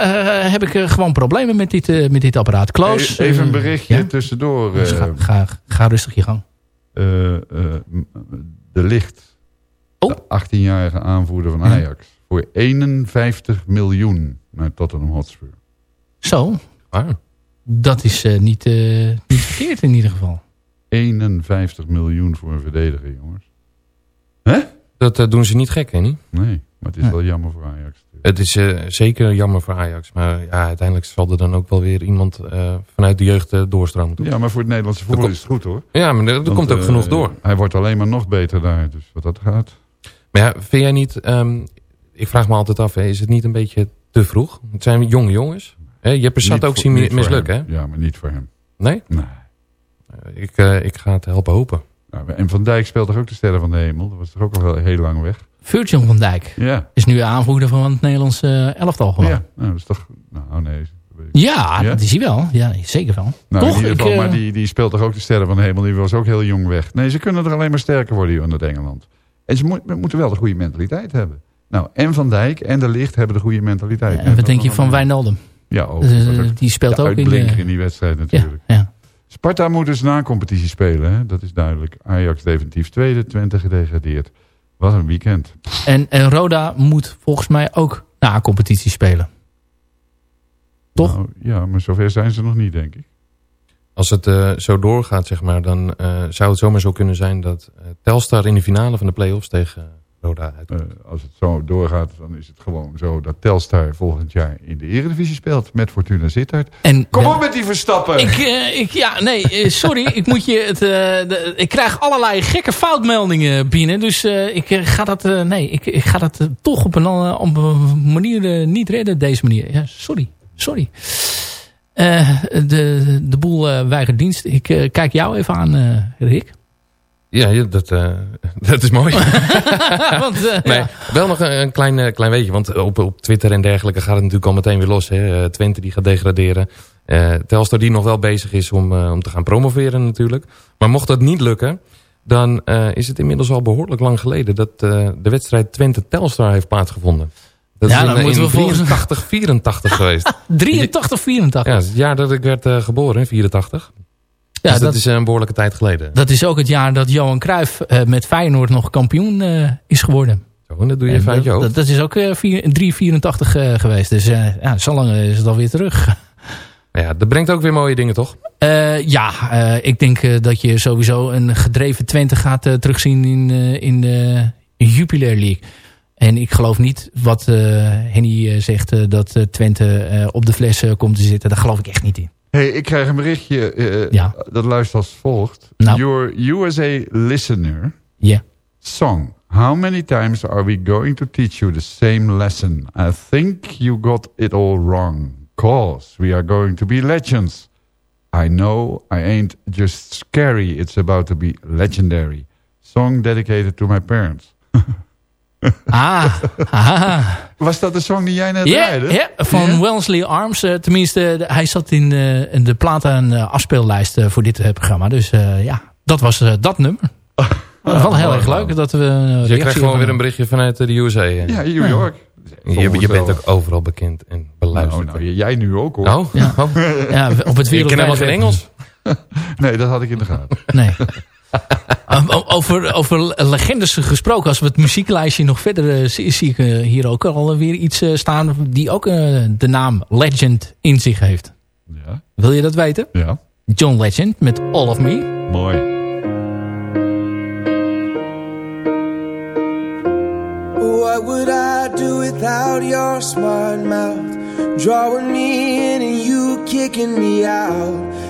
eh, heb ik gewoon problemen met dit, met dit apparaat. Close. hey, Even een berichtje ja? tussendoor. Dus eh, ga, ga, ga rustig je gang. eh, eh, de Licht. Oh. De 18-jarige aanvoerder van Ja. Ajax. Voor 51 miljoen naar Tottenham Hotspur. Zo, Ah. dat is eh, niet, eh, niet verkeerd in ieder geval. 51 miljoen voor een verdediger, jongens. Dat eh, doen ze niet gek, hè? niet? Nee, maar het is Ja. wel jammer voor Ajax. Het is eh, zeker jammer voor Ajax. Maar ja, uiteindelijk zal er dan ook wel weer iemand eh, vanuit de jeugd eh, doorstromen. Toch? Ja, maar voor het Nederlandse voetbal komt- is het goed hoor. Ja, maar er, er Want, komt ook genoeg door. Hij wordt alleen maar nog beter daar, dus wat dat gaat. Maar ja, vind jij niet... ehm, ik vraag me altijd af, hè, is het niet een beetje te vroeg? Het zijn jonge jongens. Hè, je hebt er zat Niet ook voor- zien mislukken, hè? Ja, maar niet voor hem. Nee? Nee. Ik, eh, ik ga het helpen hopen. Nou, en Van Dijk speelt toch ook de Sterren van de Hemel? Dat was toch ook al wel heel lang weg? Virgil van Dijk Ja. is nu aanvoerder van het Nederlandse eh, elftal gewoon. Ja, Ja, nou, dat is toch... Nou, nee. Ja? dat is hij wel. Ja, zeker wel. Nou, Toch? in ieder Ik, geval, eh, maar die, die speelt toch ook de Sterren van de Hemel? Die was ook heel jong weg. Nee, ze kunnen er alleen maar sterker worden hier in het Engeland. En ze moet- moeten wel de goede mentaliteit hebben. Nou, en Van Dijk en De Licht hebben de goede mentaliteit. en wat denk je van Wijnaldum? Ja, ook. Eh, Dat was ook die speelt de ook in de... in die wedstrijd Ja, natuurlijk. ja. Sparta moet dus na competitie spelen, hè? dat is duidelijk. Ajax definitief tweede, Twente gedegradeerd. Wat een weekend. En, en Roda moet volgens mij ook na competitie spelen. Toch? Nou, ja, maar zover zijn ze nog niet, denk ik. Als het eh, zo doorgaat, zeg maar, dan eh, zou het zomaar zo kunnen zijn dat eh, Telstar in de finale van de play-offs tegen Roda uit. Eh, als het zo doorgaat, dan is het gewoon zo dat Telstar volgend jaar in de Eredivisie speelt met Fortuna Sittard. En, Kom op met die Verstappen! Ik, eh, ik, ja, nee, eh, sorry. ik, moet je het, eh, de- ik krijg allerlei gekke foutmeldingen binnen. Dus eh, ik ga dat, eh, nee, ik, ik ga dat toch op een, op een manier niet redden. Deze manier. Ja, sorry. Sorry. Eh, de, de boel eh, weigert dienst. Ik kijk jou even aan, eh, Rick. Ja, dat, eh, dat is mooi. Want, eh, Nee, ja. wel nog een, een klein, eh, klein weetje. Want op, op Twitter en dergelijke gaat het natuurlijk al meteen weer los. Hè. Twente die gaat degraderen. Eh Telstar die nog wel bezig is om, om te gaan promoveren natuurlijk. Maar mocht dat niet lukken... dan is het inmiddels al behoorlijk lang geleden... dat de wedstrijd Twente-Telstar heeft plaatsgevonden. Dat Ja, is dan in, moeten in we volgens- 83, 84 geweest. 83, 84. Ja, het jaar dat ik werd geboren, in 84. Ja, dus dat, dat- is eh, een behoorlijke tijd geleden. Dat is ook het jaar dat Johan Cruijff eh, met Feyenoord nog kampioen eh, is geworden. Zo, dat doe je En even uit je dat, hoofd. dat, dat is ook eh, vier- 384 eh, geweest. Dus ja, zo lang is het alweer terug. Ja, dat brengt ook weer mooie dingen, toch? Ja, ik denk dat je sowieso een gedreven Twente gaat terugzien in, in de Jupiler League. En ik geloof niet wat Henny zegt, dat Twente op de fles eh, komt te zitten. Daar geloof ik echt niet in. Hey, ik krijg een berichtje eh, Ja. dat luistert als volgt. Nou. Your USA listener Ja. song. How many times are we going to teach you the same lesson? I think you got it all wrong. Cause we are going to be legends. I know I ain't just scary. It's about to be legendary. Song dedicated to my parents. Ah, ah. Was dat de song die jij net draaide? ja, van? Wellesley Arms. eh, tenminste, de- hij zat in, eh, in de platen uh, afspeellijst eh, voor dit programma. Dus eh, ja, dat was eh, dat nummer. wel heel erg leuk dat we... Dus je krijgt gewoon van- weer een berichtje vanuit de USA. Ja, New York. Je, je bent ook overal bekend en beluisterd. Nou, nou, jij nu ook hoor. Oh, Ja. oh. Ja, op het ken helemaal geen web. Engels. Nee, dat had ik in de gaten. Nee. O- over, over legendes gesproken, als we het muzieklijstje nog verder uh, zie, zie ik uh, hier ook alweer iets uh, staan die ook de naam Legend in zich heeft. Ja. Wil je dat weten? Ja. John Legend met All of Me. Mooi. What would I do without your smart mouth? Drawing me in and you kicking me out.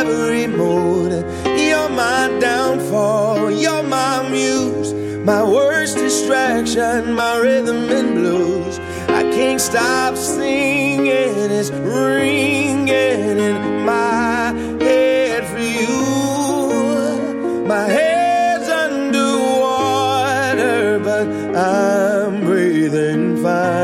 every mood. You're my downfall. You're my muse. My worst distraction, my rhythm and blues. I can't stop singing. It's ringing in my head for you. My head's underwater, but I'm breathing fine.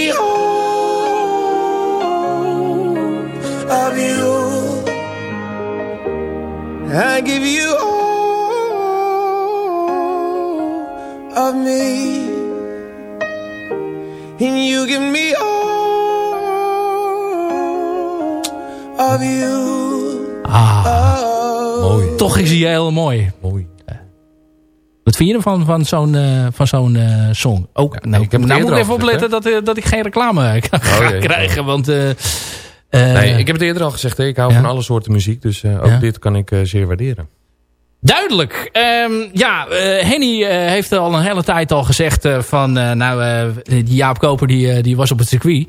I give you all of me. And you give me all of you. Ah, mooi. Toch is hij heel mooi. Mooi. Wat vind je ervan van zo'n eh, van zo'n eh, song? Ook, nou, ik heb nou moet ik even opletten dat, eh, dat ik geen reclame ga jee. krijgen. Want nee, ik heb het eerder al gezegd. Hè, ik hou Ja. van alle soorten muziek. Dus eh, ook Ja. dit kan ik eh, zeer waarderen. Duidelijk. Ehm, ja, eh, Henny eh, heeft al een hele tijd al gezegd eh, van... eh, nou, eh, die Jaap Koper die, eh, die was op het circuit.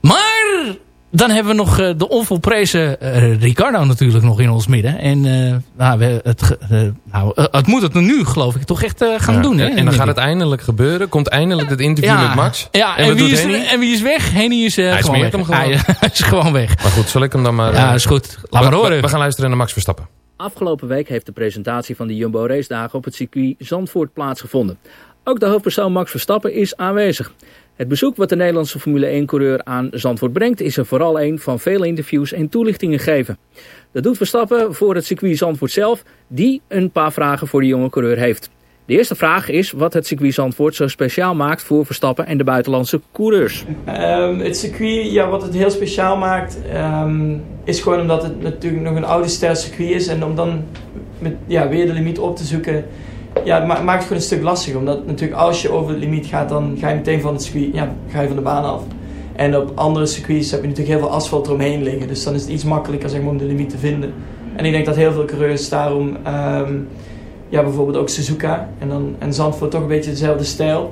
Maar dan hebben we nog eh, de onvolprezen eh, Ricardo natuurlijk nog in ons midden. En eh, nou, we, het, eh, nou, het moet het nu geloof ik toch echt eh, gaan Ja, doen. Hè, en dan gaat het eindelijk gebeuren. Komt eindelijk het interview met Max. Ja, en, wie is, Henny? en wie is weg? Henny is, eh, Hij gewoon weg. hem gewoon. Hij, hij is gewoon weg. Maar goed, zal ik hem dan maar... Ja, is goed. Laat we- maar horen. We, we gaan luisteren naar Max Verstappen. Afgelopen week heeft de presentatie van de Jumbo Race Dagen op het circuit Zandvoort plaatsgevonden. Ook de hoofdpersoon Max Verstappen is aanwezig. Het bezoek wat de Nederlandse Formule 1-coureur aan Zandvoort brengt... is er vooral een van vele interviews en toelichtingen geven. Dat doet Verstappen voor het circuit Zandvoort zelf... die een paar vragen voor de jonge coureur heeft. De eerste vraag is wat het circuit Zandvoort zo speciaal maakt... voor Verstappen en de buitenlandse coureurs. Ehm, het circuit, ja, wat het heel speciaal maakt, ehm, is gewoon omdat het natuurlijk nog een oude stijl circuit is. En om dan met, ja, weer de limiet op te zoeken, ja, het ma- maakt het gewoon een stuk lastiger. Omdat natuurlijk als je over de limiet gaat, dan ga je meteen van het circuit, ja, ga je van de baan af. En op andere circuits heb je natuurlijk heel veel asfalt eromheen liggen. Dus dan is het iets makkelijker zeg maar, om de limiet te vinden. En ik denk dat heel veel coureurs daarom, ehm, ja, bijvoorbeeld ook Suzuka en, dan, en Zandvoort toch een beetje dezelfde stijl,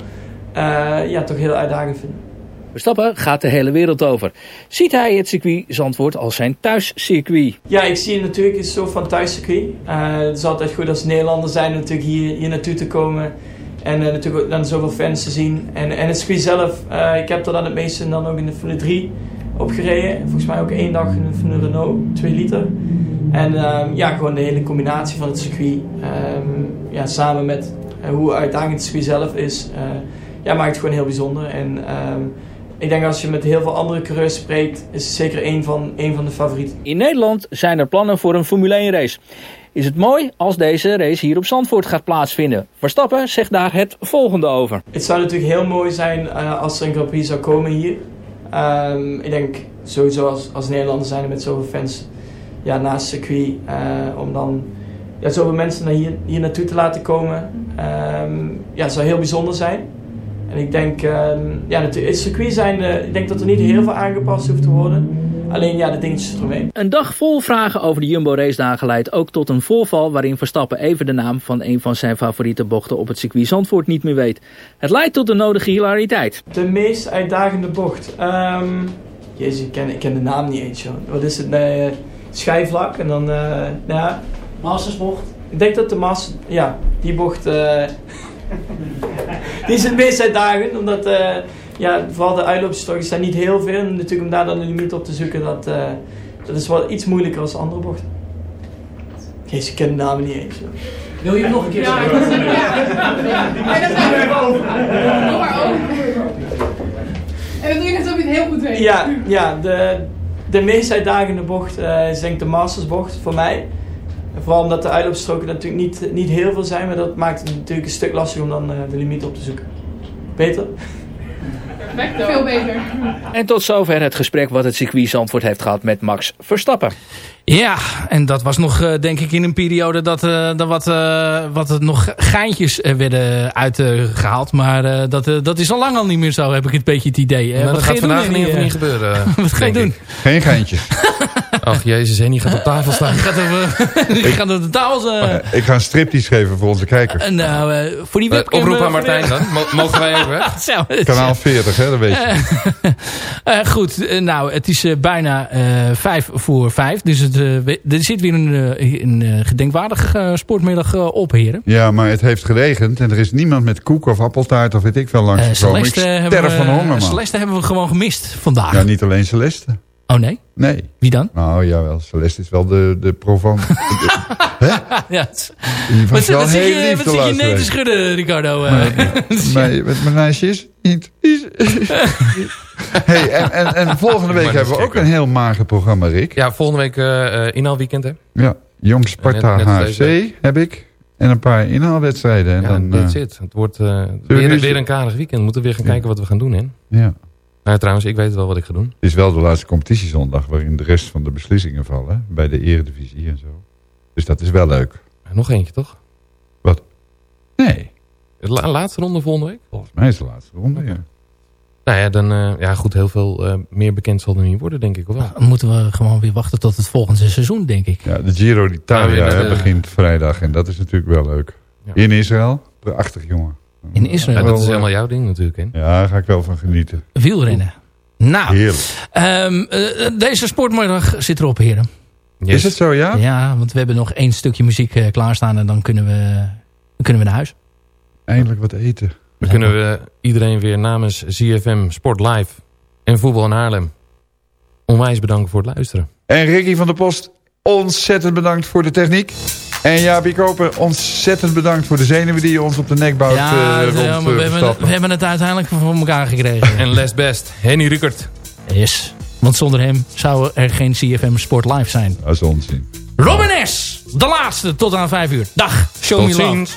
eh, ja, toch heel uitdagend vinden. Verstappen gaat de hele wereld over. Ziet hij het circuit Zandvoort als zijn thuiscircuit? Ja, ik zie het natuurlijk als een soort van thuiscircuit. Eh, het is altijd goed als Nederlander zijn natuurlijk hier, hier naartoe te komen. En eh, natuurlijk dan zoveel fans te zien. En, en het circuit zelf, eh, ik heb er dan het meeste dan ook in de Formule 3 op gereden. Volgens mij ook één dag in de Formule Renault, 2 liter. En ehm, ja, gewoon de hele combinatie van het circuit. ehm, ja, samen met hoe uitdagend het circuit zelf is. ja, maakt het gewoon heel bijzonder. En ehm, ik denk als je met heel veel andere coureurs spreekt, is het zeker één van, één van de favorieten. In Nederland zijn er plannen voor een Formule 1 race. Is het mooi als deze race hier op Zandvoort gaat plaatsvinden? Verstappen zegt daar het volgende over. Het zou natuurlijk heel mooi zijn eh, als er een Grand Prix zou komen hier. Ehm, ik denk sowieso als, als Nederlander zijn er met zoveel fans ja, naast het circuit. eh, om dan ja, zoveel mensen naar hier, hier naartoe te laten komen. Ehm, ja, het zou heel bijzonder zijn. En ik denk, ehm, ja, het circuit zijn, eh, ik denk dat er niet heel veel aangepast hoeft te worden. Alleen ja, de dingetjes eromheen. Een dag vol vragen over de Jumbo race dagen leidt ook tot een voorval waarin Verstappen even de naam van een van zijn favoriete bochten op het circuit Zandvoort niet meer weet. Het leidt tot de nodige hilariteit. De meest uitdagende bocht. Ehm jezus, ik ken, ik ken de naam niet eens, joh. Wat is het? Nee, schijfvlak en dan, eh ja... Mastersbocht? Ik denk dat de Masters... Ja, die bocht... eh, die is het meest uitdagend, omdat... eh, ja, vooral de uitloopstrookjes zijn niet heel veel. En natuurlijk om daar dan een limiet op te zoeken, dat, eh, dat is wel iets moeilijker als andere bochten. Jezus, ik ken de naam niet eens. Wil je hem nog een keer zeggen? En dat zijn we over. Doe maar over. En dat doe je net je het heel goed weet. Ja, ja de, de meest uitdagende bocht eh, is denk ik de Mastersbocht voor mij. En vooral omdat de uitloopstroken natuurlijk niet, niet heel veel zijn, maar dat maakt het natuurlijk een stuk lastiger om dan eh, de limiet op te zoeken. Beter? Veel beter. En tot zover het gesprek wat het circuit Zandvoort heeft gehad met Max Verstappen. Ja, en dat was nog eh, denk ik in een periode dat, eh, dat wat, eh, wat er nog geintjes eh, werden uitgehaald. maar eh, dat, eh, dat is al lang al niet meer zo, heb ik een beetje het idee. Eh, Maar wat dat ga gaat vandaag niet eh? gebeuren. wat ga je doen? ik. Geen geintje. Ach jezus, Henny gaat op tafel staan. Je gaat op, je gaat op de tafel... eh, Ik ga een striptease geven voor onze kijkers. en, nou, eh, voor die Eh, webcam... oproep eh, aan Martijn dan. Mo- Mogen wij ook weg? Zo, Kanaal 40, hè, dat weet je. Eh, goed, eh, nou, het is eh, bijna eh, vijf voor vijf. Dus het, eh, er zit weer een, eh, een eh, gedenkwaardige eh, sportmiddag eh, op, heren. Ja, maar het heeft geregend en er is niemand met koek of appeltaart of weet ik veel langs Eh, gekomen. Ik sterf we, van honger, man. Celeste hebben we gewoon gemist vandaag. Ja, niet alleen Celeste. Oh nee? Nee. Wie dan? Nou, jawel, Celeste is wel de, de provan. ja, het- Die wat was zit wel wat zit heel je, lief wat te zit je nee te schudden, Ricardo? eh? Maar met mijn meisjes niet. Hey, en, en, en volgende week dat hebben we ook een heel mager programma, Rick. Ja, volgende week uh, inhaalweekend hè? Ja, Jong Sparta Net- net HFC heb ik. En een paar inhaalwedstrijden. En Ja, dan, that's eh. Het wordt uh, we weer, nu- weer een karig weekend. We moeten weer gaan Ja. kijken wat we gaan doen hè? ja. Nou, trouwens, ik weet wel wat ik ga doen. Het is wel de laatste competitiezondag waarin de rest van de beslissingen vallen. Bij de eredivisie en zo. Dus dat is wel leuk. Nog eentje toch? Wat? Nee. De la- laatste ronde volgende week? Volgens mij is de laatste ronde, ja. Nou ja, dan, uh, ja goed, heel veel uh, meer bekend zal er niet worden, denk ik. Of wel? Dan moeten we gewoon weer wachten tot het volgende seizoen, denk ik. Ja, de Giro d'Italia Ja, eh, begint vrijdag. En dat is natuurlijk wel leuk. Ja. In Israël. Prachtig, jongen. In Israël? Ja, dat is helemaal jouw ding natuurlijk, hè? Ja, daar ga ik wel van genieten. Wielrennen. Nou, Heerlijk. ehm, eh, deze sportmiddag zit erop, heren. Yes. Is het zo, ja? Ja, want we hebben nog één stukje muziek eh, klaarstaan en dan kunnen, we, dan kunnen we naar huis. Eindelijk wat eten. Dan kunnen we iedereen weer namens ZFM Sport Live en Voetbal in Haarlem onwijs bedanken voor het luisteren. En Ricky van der Post, ontzettend bedankt voor de techniek. En ja, Biek Koper, ontzettend bedankt voor de zenuwen die je ons op de nek bouwt. Ja, eh, het, rond, maar we, eh, hebben, Verstappen. we hebben het uiteindelijk voor elkaar gekregen. En les best, Henny Rukert. Yes. Want zonder hem zou er geen CFM Sport Live zijn. Dat is onzin. Robin S. De laatste tot aan 5 uur. Dag. Show Tot me love. ziens.